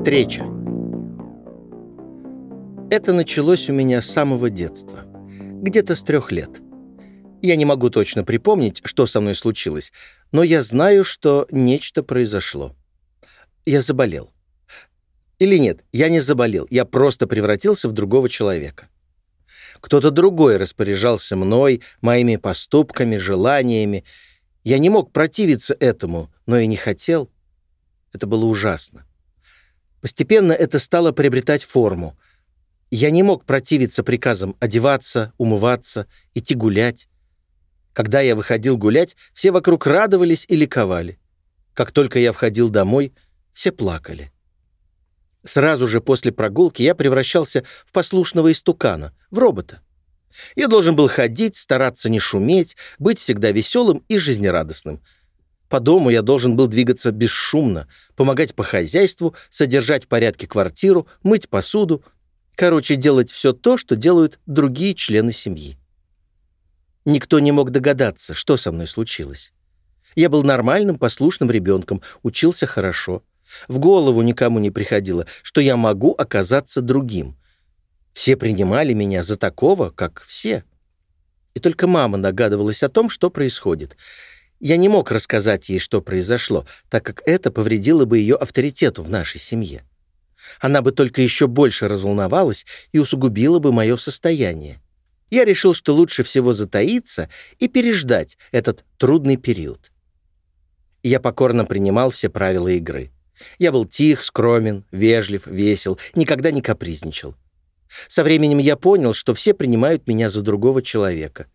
Встреча. Это началось у меня с самого детства. Где-то с трех лет. Я не могу точно припомнить, что со мной случилось, но я знаю, что нечто произошло. Я заболел. Или нет, я не заболел, я просто превратился в другого человека. Кто-то другой распоряжался мной, моими поступками, желаниями. Я не мог противиться этому, но и не хотел. Это было ужасно. Постепенно это стало приобретать форму. Я не мог противиться приказам одеваться, умываться, идти гулять. Когда я выходил гулять, все вокруг радовались и ликовали. Как только я входил домой, все плакали. Сразу же после прогулки я превращался в послушного истукана, в робота. Я должен был ходить, стараться не шуметь, быть всегда веселым и жизнерадостным. По дому я должен был двигаться бесшумно, помогать по хозяйству, содержать в порядке квартиру, мыть посуду. Короче, делать все то, что делают другие члены семьи. Никто не мог догадаться, что со мной случилось. Я был нормальным, послушным ребенком, учился хорошо. В голову никому не приходило, что я могу оказаться другим. Все принимали меня за такого, как все. И только мама догадывалась о том, что происходит. Я не мог рассказать ей, что произошло, так как это повредило бы ее авторитету в нашей семье. Она бы только еще больше разволновалась и усугубила бы мое состояние. Я решил, что лучше всего затаиться и переждать этот трудный период. Я покорно принимал все правила игры. Я был тих, скромен, вежлив, весел, никогда не капризничал. Со временем я понял, что все принимают меня за другого человека.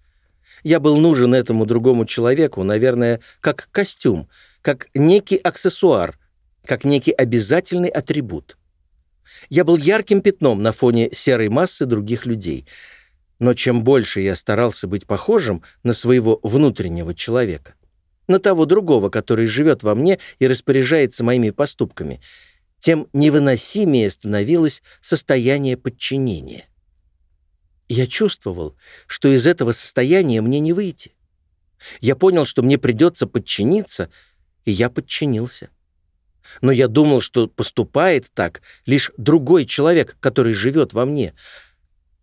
Я был нужен этому другому человеку, наверное, как костюм, как некий аксессуар, как некий обязательный атрибут. Я был ярким пятном на фоне серой массы других людей. Но чем больше я старался быть похожим на своего внутреннего человека, на того другого, который живет во мне и распоряжается моими поступками, тем невыносимее становилось состояние подчинения. Я чувствовал, что из этого состояния мне не выйти. Я понял, что мне придется подчиниться, и я подчинился. Но я думал, что поступает так лишь другой человек, который живет во мне.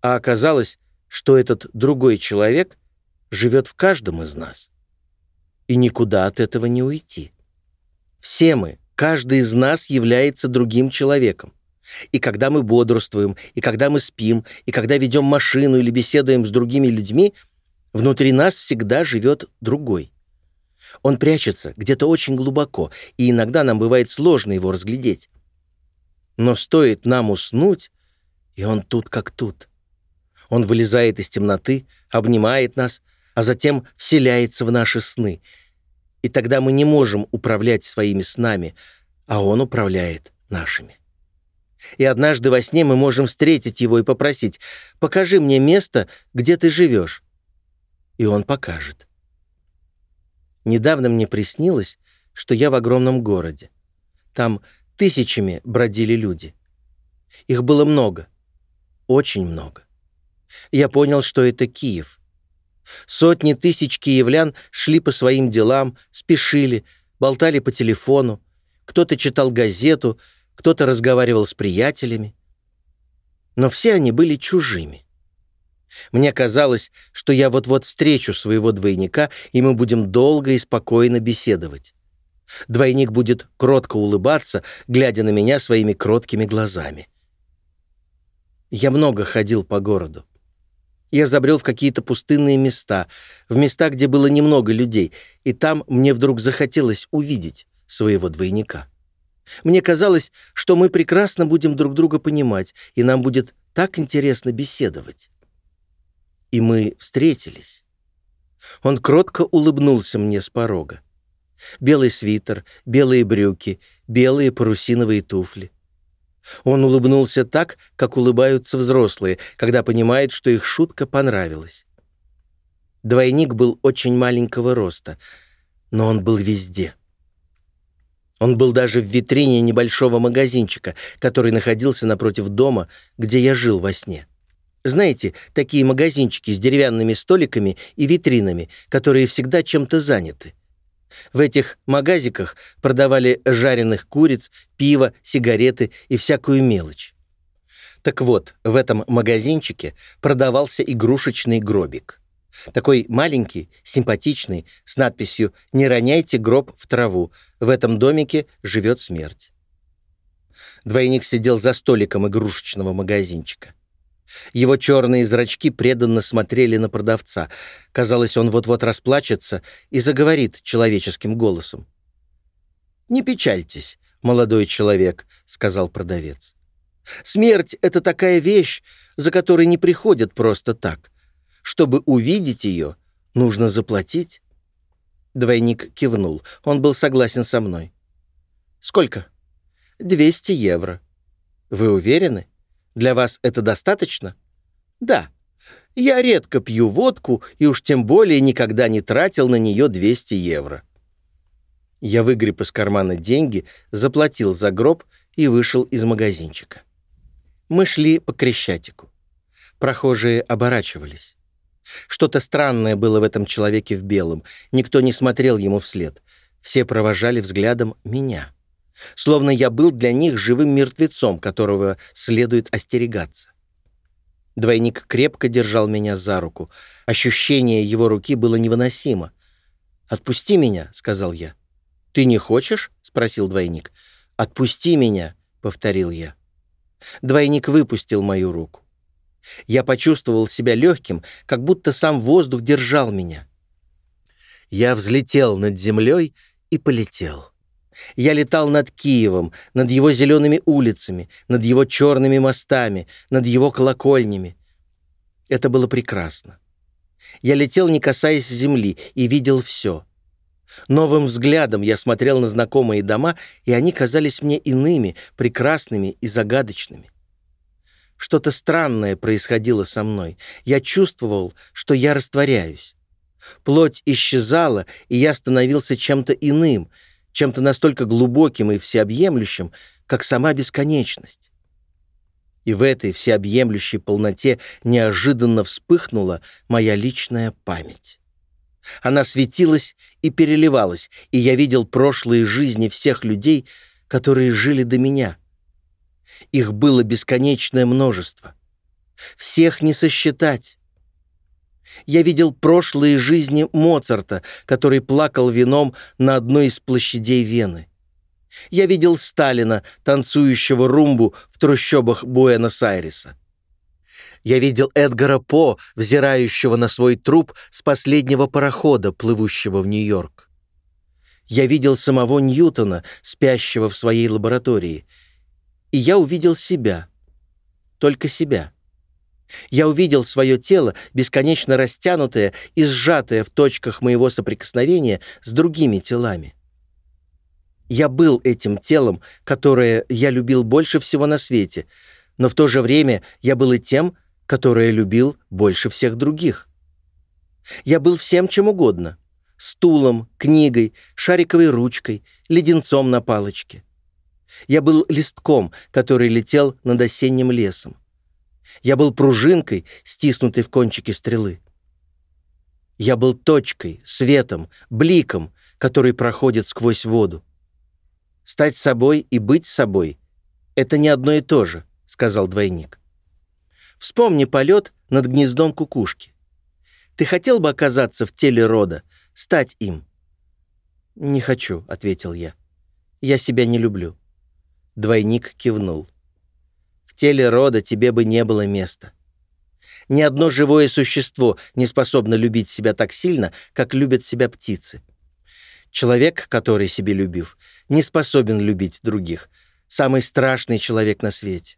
А оказалось, что этот другой человек живет в каждом из нас и никуда от этого не уйти. Все мы, каждый из нас является другим человеком. И когда мы бодрствуем, и когда мы спим, и когда ведем машину или беседуем с другими людьми, внутри нас всегда живет другой. Он прячется где-то очень глубоко, и иногда нам бывает сложно его разглядеть. Но стоит нам уснуть, и он тут как тут. Он вылезает из темноты, обнимает нас, а затем вселяется в наши сны — и тогда мы не можем управлять своими снами, а Он управляет нашими. И однажды во сне мы можем встретить Его и попросить, «Покажи мне место, где ты живешь». И Он покажет. Недавно мне приснилось, что я в огромном городе. Там тысячами бродили люди. Их было много, очень много. Я понял, что это Киев — Сотни тысяч киевлян шли по своим делам, спешили, болтали по телефону. Кто-то читал газету, кто-то разговаривал с приятелями. Но все они были чужими. Мне казалось, что я вот-вот встречу своего двойника, и мы будем долго и спокойно беседовать. Двойник будет кротко улыбаться, глядя на меня своими кроткими глазами. Я много ходил по городу. Я забрел в какие-то пустынные места, в места, где было немного людей, и там мне вдруг захотелось увидеть своего двойника. Мне казалось, что мы прекрасно будем друг друга понимать, и нам будет так интересно беседовать. И мы встретились. Он кротко улыбнулся мне с порога. Белый свитер, белые брюки, белые парусиновые туфли. Он улыбнулся так, как улыбаются взрослые, когда понимают, что их шутка понравилась. Двойник был очень маленького роста, но он был везде. Он был даже в витрине небольшого магазинчика, который находился напротив дома, где я жил во сне. Знаете, такие магазинчики с деревянными столиками и витринами, которые всегда чем-то заняты. В этих магазиках продавали жареных куриц, пиво, сигареты и всякую мелочь. Так вот, в этом магазинчике продавался игрушечный гробик. Такой маленький, симпатичный, с надписью «Не роняйте гроб в траву, в этом домике живет смерть». Двойник сидел за столиком игрушечного магазинчика. Его черные зрачки преданно смотрели на продавца. Казалось, он вот-вот расплачется и заговорит человеческим голосом. «Не печальтесь, молодой человек», — сказал продавец. «Смерть — это такая вещь, за которой не приходят просто так. Чтобы увидеть ее, нужно заплатить». Двойник кивнул. Он был согласен со мной. «Сколько?» «200 евро». «Вы уверены? Для вас это достаточно?» «Да. Я редко пью водку и уж тем более никогда не тратил на нее 200 евро». Я выгреб из кармана деньги, заплатил за гроб и вышел из магазинчика. Мы шли по Крещатику. Прохожие оборачивались. Что-то странное было в этом человеке в белом. Никто не смотрел ему вслед. Все провожали взглядом меня. Словно я был для них живым мертвецом, которого следует остерегаться. Двойник крепко держал меня за руку. Ощущение его руки было невыносимо. «Отпусти меня», — сказал я. «Ты не хочешь?» — спросил двойник. «Отпусти меня», — повторил я. Двойник выпустил мою руку. Я почувствовал себя легким, как будто сам воздух держал меня. Я взлетел над землей и полетел. Я летал над Киевом, над его зелеными улицами, над его черными мостами, над его колокольнями. Это было прекрасно. Я летел, не касаясь земли, и видел все. Новым взглядом я смотрел на знакомые дома, и они казались мне иными, прекрасными и загадочными. Что-то странное происходило со мной. Я чувствовал, что я растворяюсь. Плоть исчезала, и я становился чем-то иным, чем-то настолько глубоким и всеобъемлющим, как сама бесконечность. И в этой всеобъемлющей полноте неожиданно вспыхнула моя личная память. Она светилась и переливалась, и я видел прошлые жизни всех людей, которые жили до меня — их было бесконечное множество. Всех не сосчитать. Я видел прошлые жизни Моцарта, который плакал вином на одной из площадей Вены. Я видел Сталина, танцующего румбу в трущобах Буэнос-Айреса. Я видел Эдгара По, взирающего на свой труп с последнего парохода, плывущего в Нью-Йорк. Я видел самого Ньютона, спящего в своей лаборатории — и я увидел себя. Только себя. Я увидел свое тело, бесконечно растянутое и сжатое в точках моего соприкосновения с другими телами. Я был этим телом, которое я любил больше всего на свете, но в то же время я был и тем, которое любил больше всех других. Я был всем чем угодно — стулом, книгой, шариковой ручкой, леденцом на палочке — я был листком, который летел над осенним лесом. Я был пружинкой, стиснутой в кончике стрелы. Я был точкой, светом, бликом, который проходит сквозь воду. Стать собой и быть собой — это не одно и то же, — сказал двойник. Вспомни полет над гнездом кукушки. Ты хотел бы оказаться в теле рода, стать им? «Не хочу», — ответил я. «Я себя не люблю». Двойник кивнул. «В теле рода тебе бы не было места. Ни одно живое существо не способно любить себя так сильно, как любят себя птицы. Человек, который себе любив, не способен любить других. Самый страшный человек на свете.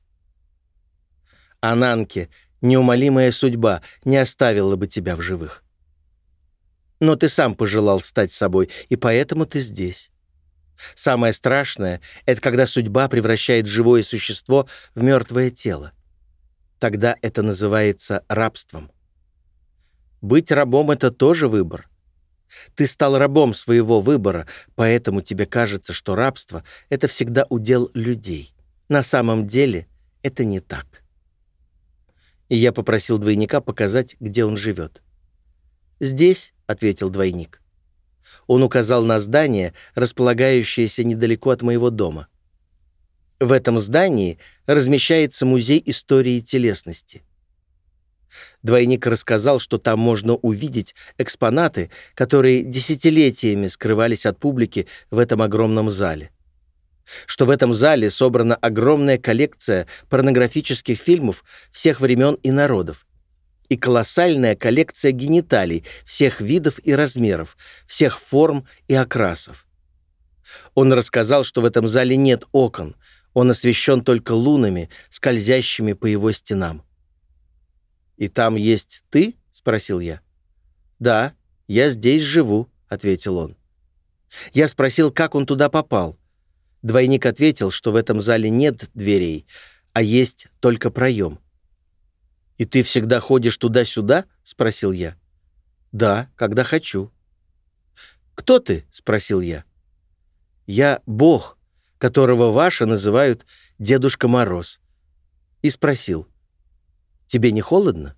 Ананке, неумолимая судьба не оставила бы тебя в живых. Но ты сам пожелал стать собой, и поэтому ты здесь. Самое страшное — это когда судьба превращает живое существо в мертвое тело. Тогда это называется рабством. Быть рабом — это тоже выбор. Ты стал рабом своего выбора, поэтому тебе кажется, что рабство — это всегда удел людей. На самом деле это не так. И я попросил двойника показать, где он живет. «Здесь», — ответил двойник. Он указал на здание, располагающееся недалеко от моего дома. В этом здании размещается музей истории телесности. Двойник рассказал, что там можно увидеть экспонаты, которые десятилетиями скрывались от публики в этом огромном зале. Что в этом зале собрана огромная коллекция порнографических фильмов всех времен и народов, и колоссальная коллекция гениталий всех видов и размеров, всех форм и окрасов. Он рассказал, что в этом зале нет окон, он освещен только лунами, скользящими по его стенам. «И там есть ты?» — спросил я. «Да, я здесь живу», — ответил он. Я спросил, как он туда попал. Двойник ответил, что в этом зале нет дверей, а есть только проем. «И ты всегда ходишь туда-сюда?» — спросил я. «Да, когда хочу». «Кто ты?» — спросил я. «Я Бог, которого ваши называют Дедушка Мороз». И спросил, «Тебе не холодно?»